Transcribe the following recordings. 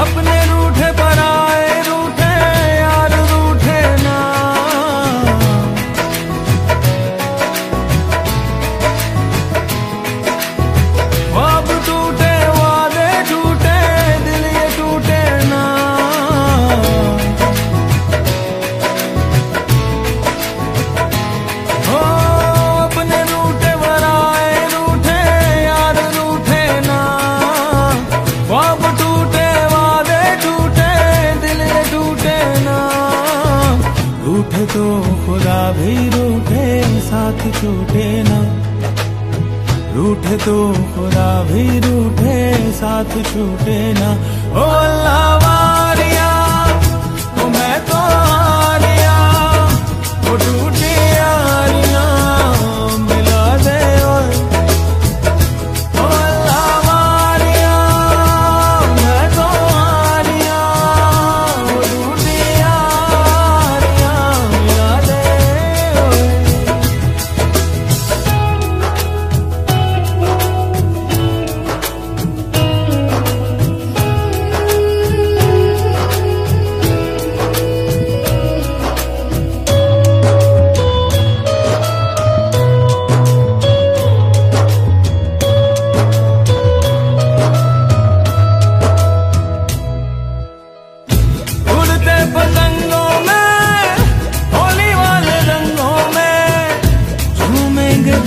अपना तो खुदा भी रूठे, साथ छूटे ना। रूठे तो खुदा भी रूठे, साथ छूटे ना। ओ अल्लाह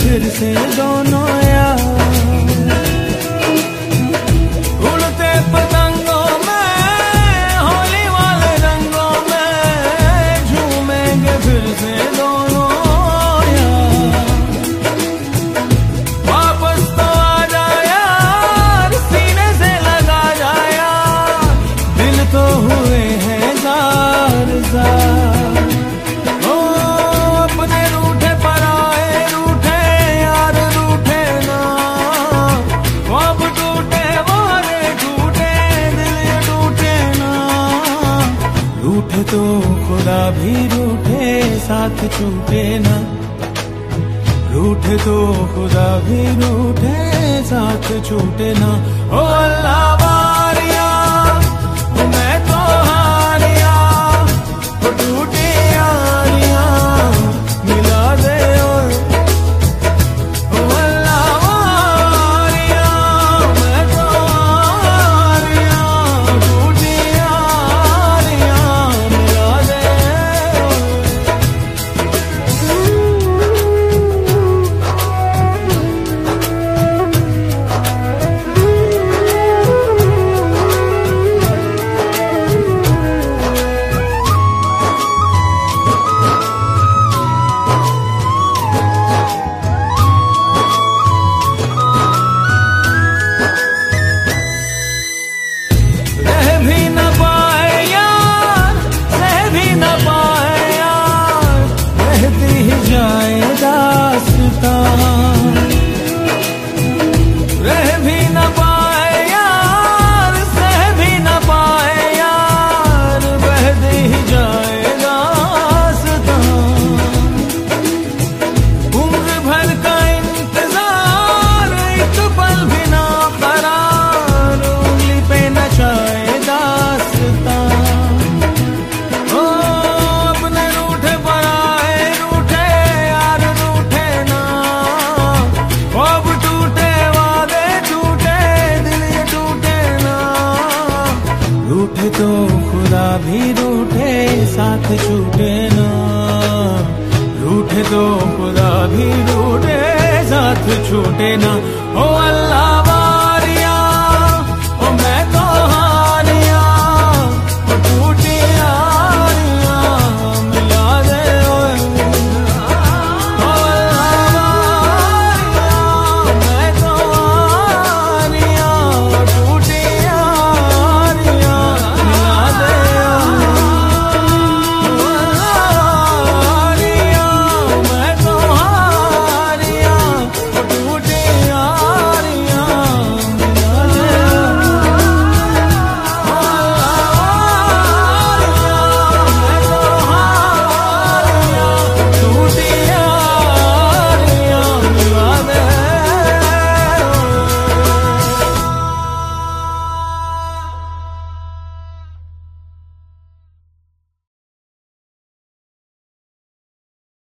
फिर से दोनों रूठे तो खुदा भी रूठे, साथ छूटे ना। रूठे तो खुदा भी रूठे, साथ छूटे ना। ओ अल्लाह कभी रूठे साथ छूटे ना। रूठे तो खुदा भी रूठे, साथ छूटे ना। ओ अल्लाह